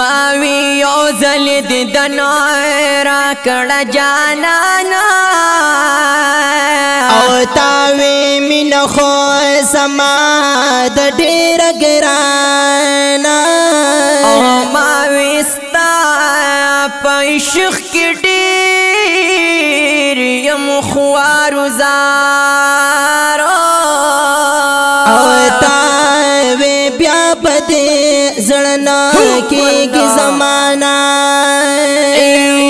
ما وی یو زل د دنو را کړه جانانا او تا وی مین خو سما د ډیر ګرانا او ما وستا پښخ کې ډیر يم خوارو زان پدې زړنا کېږي زمانہ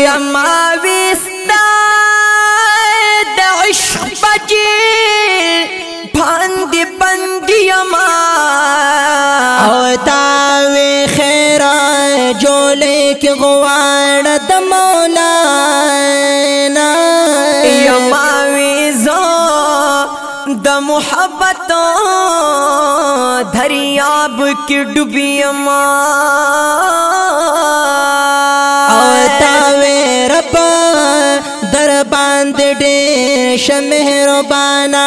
یما وستا د عشق پکې باندې باندې یما او تا وی خیره جولې کې دمو द मोहब्बत धरियाब की डुबियमा तावे रब दर बांध डे शमेरो बाना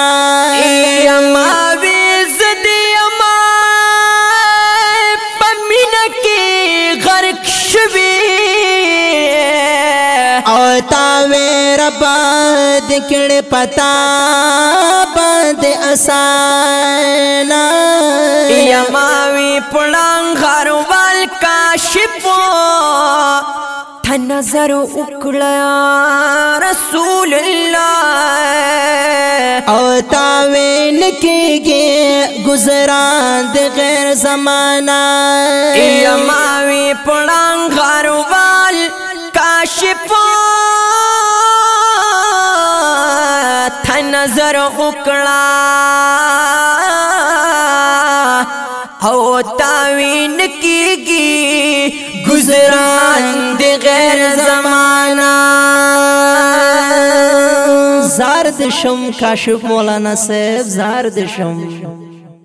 तावे रब दिखण पता د اسانا یماوی پړنګ هروال کاشپو نظر وکړه رسول الله او تا وین کېږي گزاران د غیر زمانہ ای ماوی پړنګ سر غکړه او تاوین کیږي گزران دی غیر زمانہ زارد شم کاشف مولانا صاحب زارد شم